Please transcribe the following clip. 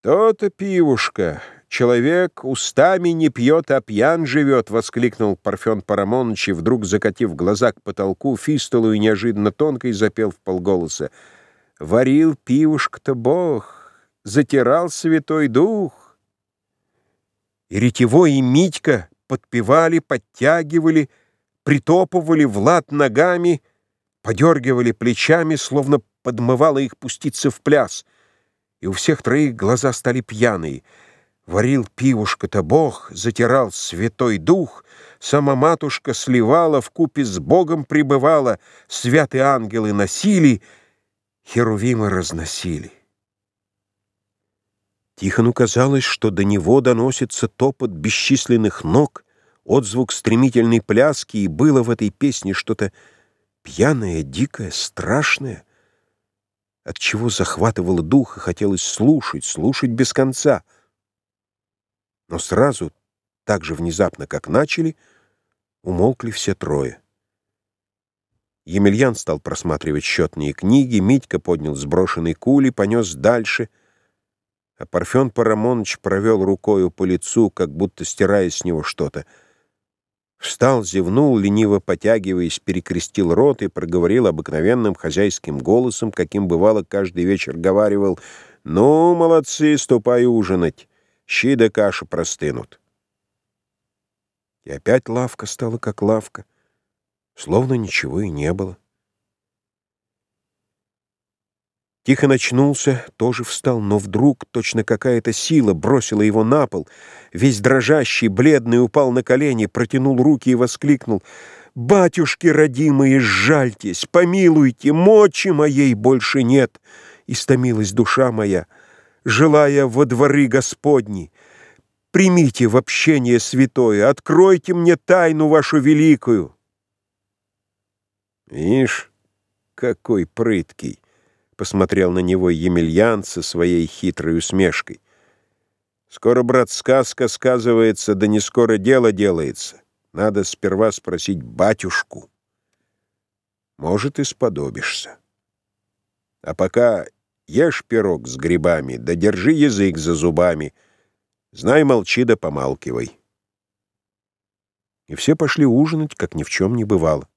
«То-то пивушка! Человек устами не пьет, а пьян живет!» — воскликнул Парфен Парамоныч и, вдруг закатив глаза к потолку, фистолу и неожиданно тонко и запел в полголоса. «Варил пивушка-то Бог, затирал Святой Дух!» И Ретевой, и Митька подпевали, подтягивали, притопывали в лад ногами, подергивали плечами, словно подмывало их пуститься в пляс — и у всех троих глаза стали пьяные. Варил пивушка-то Бог, затирал Святой Дух, сама матушка сливала, в купе с Богом пребывала, святые ангелы носили, херувимы разносили. Тихону казалось, что до него доносится топот бесчисленных ног, отзвук стремительной пляски, и было в этой песне что-то пьяное, дикое, страшное от чего захватывало дух и хотелось слушать, слушать без конца. Но сразу, так же внезапно, как начали, умолкли все трое. Емельян стал просматривать счетные книги, Митька поднял сброшенный кули, понес дальше, а Парфен Парамоныч провел рукою по лицу, как будто стирая с него что-то — Встал, зевнул, лениво потягиваясь, перекрестил рот и проговорил обыкновенным хозяйским голосом, каким бывало каждый вечер говаривал, «Ну, молодцы, ступай ужинать, щи да каша простынут». И опять лавка стала как лавка, словно ничего и не было. Тихо начнулся, тоже встал, но вдруг точно какая-то сила бросила его на пол. Весь дрожащий, бледный, упал на колени, протянул руки и воскликнул. «Батюшки родимые, сжальтесь, помилуйте, мочи моей больше нет!» Истомилась душа моя, желая во дворы Господни. Примите в общение святое, откройте мне тайну вашу великую. Ишь, какой прыткий! Посмотрел на него Емельян со своей хитрой усмешкой. «Скоро, брат, сказка сказывается, да не скоро дело делается. Надо сперва спросить батюшку. Может, и сподобишься. А пока ешь пирог с грибами, да держи язык за зубами. Знай, молчи да помалкивай». И все пошли ужинать, как ни в чем не бывало.